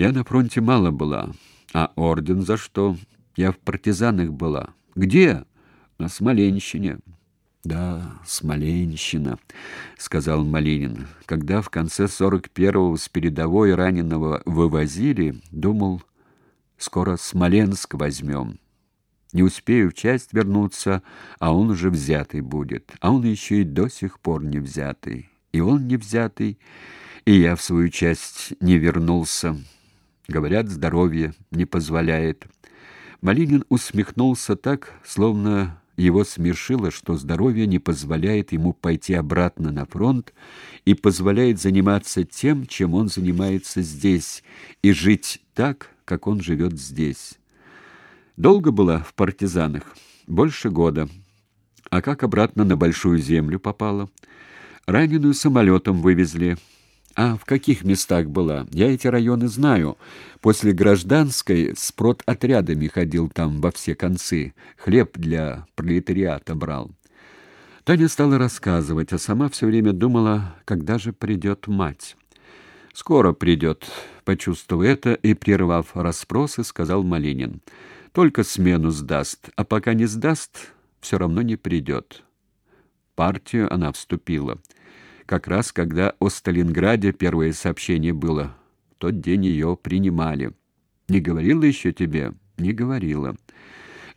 Я на фронте мало была. А орден за что? Я в партизанах была. Где? На Смоленщине. Да, Смоленщина, сказал Малинин. Когда в конце сорок первого с передовой раненого вывозили, думал, скоро Смоленск возьмем. Не успею в часть вернуться, а он уже взятый будет. А он еще и до сих пор не взятый. И он не взятый, и я в свою часть не вернулся. Говорят, здоровье не позволяет. Малинин усмехнулся так, словно его смешило, что здоровье не позволяет ему пойти обратно на фронт и позволяет заниматься тем, чем он занимается здесь, и жить так, как он живет здесь. Долго была в партизанах, больше года. А как обратно на большую землю попала? Раненую самолетом вывезли. А в каких местах была? Я эти районы знаю. После гражданской с продотрядами ходил там во все концы. Хлеб для пролетариата брал. Таня стала рассказывать, а сама все время думала, когда же придет мать. Скоро придет, почувствовав это и прервав расспросы, сказал Малинин. Только смену сдаст, а пока не сдаст, все равно не придет. партию она вступила как раз когда о Сталинграде первое сообщение было. В тот день ее принимали. Не говорила еще тебе? Не говорила.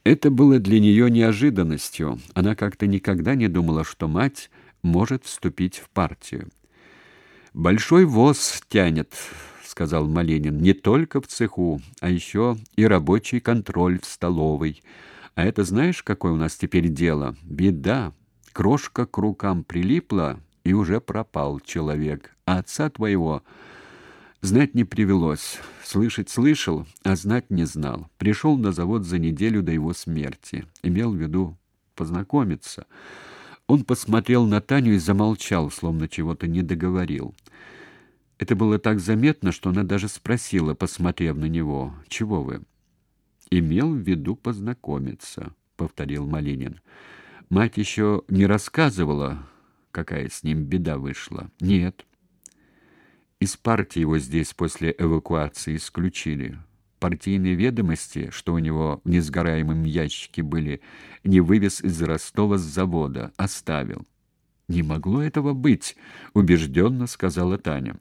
Это было для нее неожиданностью. Она как-то никогда не думала, что мать может вступить в партию. Большой воз тянет, сказал Малинин, не только в цеху, а еще и рабочий контроль в столовой. А это знаешь, какое у нас теперь дело? Беда. Крошка к рукам прилипла, и уже пропал человек. А отца твоего знать не привелось. Слышать слышал, а знать не знал. Пришел на завод за неделю до его смерти. Имел в виду познакомиться. Он посмотрел на Таню и замолчал, словно чего-то не договорил. Это было так заметно, что она даже спросила, посмотрев на него: "Чего вы?" "Имел в виду познакомиться", повторил Малинин. Мать еще не рассказывала, какая с ним беда вышла. Нет. Из партии его здесь после эвакуации исключили. Партийные ведомости, что у него в несгораемом ящике были, не вывез из Ростова с завода, оставил. Не могло этого быть, убежденно сказала Таня.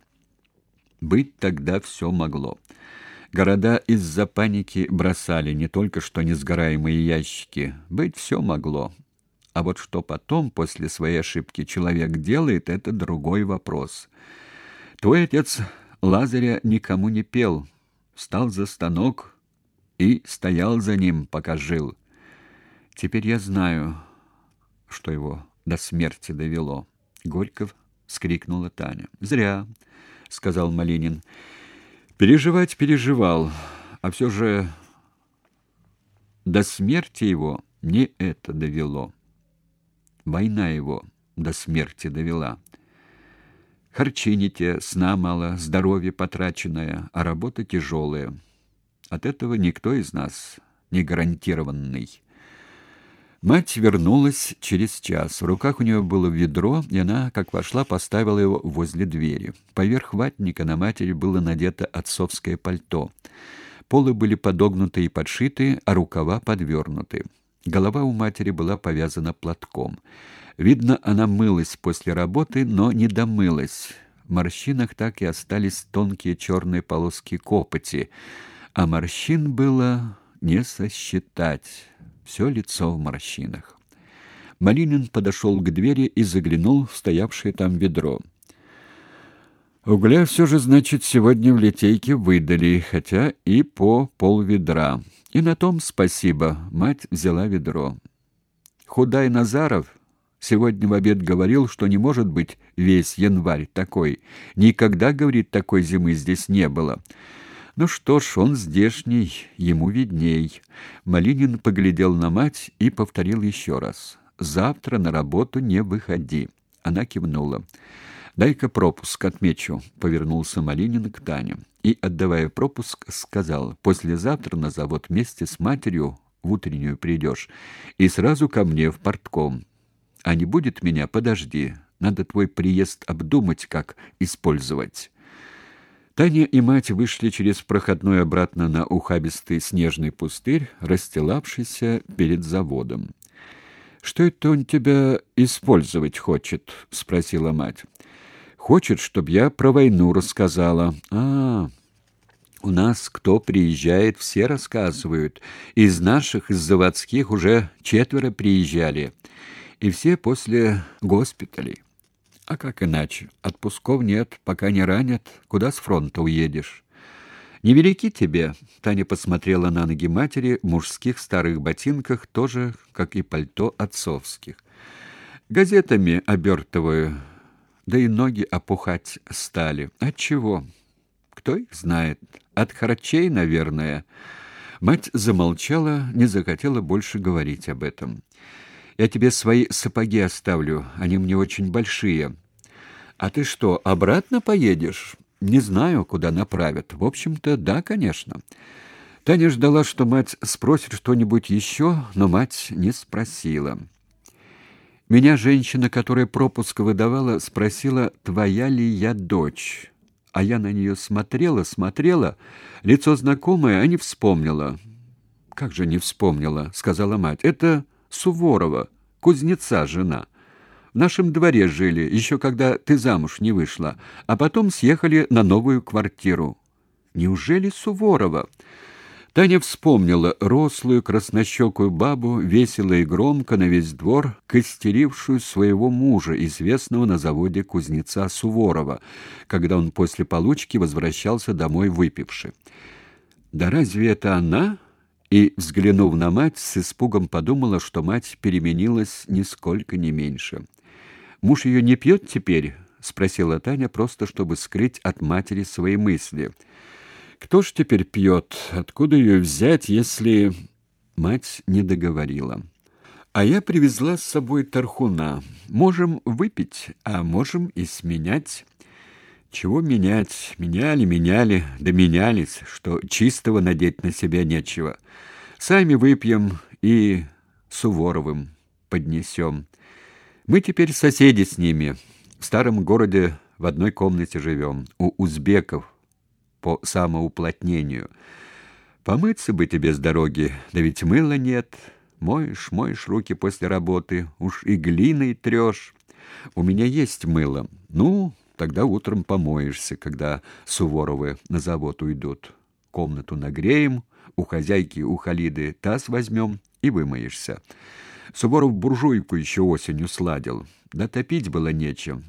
Быть тогда все могло. Города из-за паники бросали не только что несгораемые ящики, быть все могло. А вот что потом, после своей ошибки, человек делает, это другой вопрос. Твой отец Лазаря никому не пел, встал за станок и стоял за ним, пока жил. Теперь я знаю, что его до смерти довело. Горько вскрикнула Таня. Зря, сказал Малинин. Переживать переживал, а все же до смерти его не это довело. Война его до смерти довела. Харчи не те, сна мало, здоровье потраченное, а работа тяжелая. От этого никто из нас не гарантированный. Мать вернулась через час. В руках у нее было ведро, и она, как вошла, поставила его возле двери. Поверх ватника на матери было надето отцовское пальто. Полы были подогнуты и подшиты, а рукава подвернуты. Голова у матери была повязана платком. Видно, она мылась после работы, но не домылась. В морщинах так и остались тонкие черные полоски копоти, а морщин было не сосчитать. Все лицо в морщинах. Малинин подошел к двери и заглянул в стоявшее там ведро. Угля все же, значит, сегодня в литейке выдали, хотя и по полведра. И на том спасибо. Мать взяла ведро. Худай Назаров сегодня в обед говорил, что не может быть весь январь такой. Никогда, говорит, такой зимы здесь не было. Ну что ж, он здешний, ему видней. Малинин поглядел на мать и повторил еще раз: "Завтра на работу не выходи". Она кивнула. Дай-ка пропуск отмечу, повернулся Малинин к Тане и, отдавая пропуск, сказал: "Послезавтра на завод вместе с матерью в утреннюю придешь и сразу ко мне в портком. А не будет меня, подожди. Надо твой приезд обдумать, как использовать". Таня и мать вышли через проходной обратно на ухабистый снежный пустырь, расстилавшийся перед заводом. «Что это он тебя использовать хочет?» — спросила мать. «Хочет, чтобы я про войну рассказала». «А, у нас кто приезжает, все рассказывают. Из наших, из заводских уже четверо приезжали. И все после госпиталей». А как иначе? Отпусков нет, пока не ранят. Куда с фронта уедешь? Невелики тебе, Таня посмотрела на ноги матери в мужских старых ботинках, тоже как и пальто отцовских. Газетами обертываю, да и ноги опухать стали. От чего? Кто их знает? От харчей, наверное. Мать замолчала, не захотела больше говорить об этом. Я тебе свои сапоги оставлю, они мне очень большие. А ты что, обратно поедешь? Не знаю, куда направят. В общем-то, да, конечно. Таня ждала, что мать спросит что-нибудь еще, но мать не спросила. Меня женщина, которая пропуск выдавала, спросила, твоя ли я дочь. А я на нее смотрела, смотрела, лицо знакомое, а не вспомнила. Как же не вспомнила, сказала мать. Это Суворова, кузнеца жена. В нашем дворе жили, еще когда ты замуж не вышла, а потом съехали на новую квартиру. Неужели Суворова? Таня вспомнила рослую краснощекую бабу, весело и громко на весь двор, костерившую своего мужа, известного на заводе кузнеца Суворова, когда он после получки возвращался домой выпивший. Да разве это она? и, взглянув на мать, с испугом подумала, что мать переменилась нисколько не меньше. «Муж ее не пьет теперь?» — спросила Таня, просто чтобы скрыть от матери свои мысли. «Кто ж теперь пьет? Откуда ее взять, если...» Мать не договорила. «А я привезла с собой тархуна. Можем выпить, а можем и сменять». Чего менять? Меняли, меняли, да менялись, что чистого надеть на себя нечего. Сами выпьем и Суворовым поднесем. Мы теперь соседи с ними. В старом городе в одной комнате живем, у узбеков, по самоуплотнению. Помыться бы тебе с дороги, да ведь мыла нет. Моешь, моешь руки после работы, уж и глиной трешь. У меня есть мыло. Ну, Тогда утром помоешься, когда Суворовы на завод уйдут. Комнату нагреем, у хозяйки, у Халиды таз возьмем и вымоешься. Суворов буржуйку еще осенью сладил. Да топить было нечем.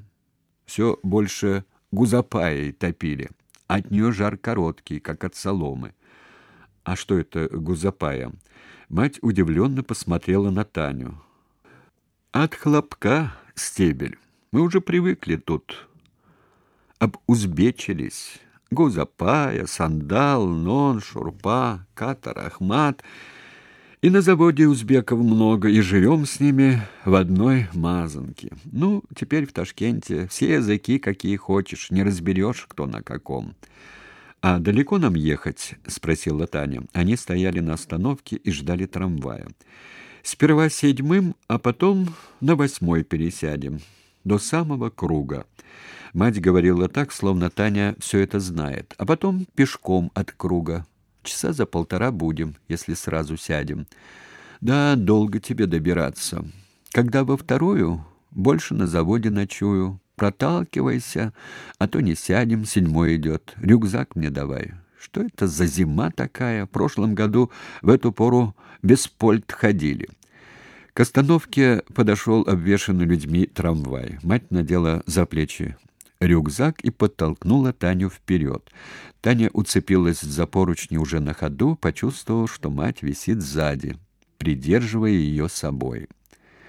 Все больше гузапаей топили. От нее жар короткий, как от соломы. А что это гузапая? Мать удивленно посмотрела на Таню. От хлопка стебель. Мы уже привыкли тут обузбечились. Гузапая, Сандал, Нон, Шурпа, Катар, Ахмат. И на заводе узбеков много, и живем с ними в одной мазанке. Ну, теперь в Ташкенте все языки, какие хочешь, не разберешь, кто на каком. «А далеко нам ехать?» — спросила Таня. Они стояли на остановке и ждали трамвая. «Сперва седьмым, а потом на восьмой пересядем. До самого круга». Мать говорила так, словно Таня все это знает. А потом пешком от круга. Часа за полтора будем, если сразу сядем. Да, долго тебе добираться. Когда во вторую, больше на заводе ночую. Проталкивайся, а то не сядем, седьмой идет. Рюкзак мне давай. Что это за зима такая? В прошлом году в эту пору без польт ходили. К остановке подошел обвешанный людьми трамвай. Мать надела за плечи рюкзак и подтолкнула Таню вперед. Таня уцепилась за поручни уже на ходу, почувствовав, что мать висит сзади, придерживая ее собой.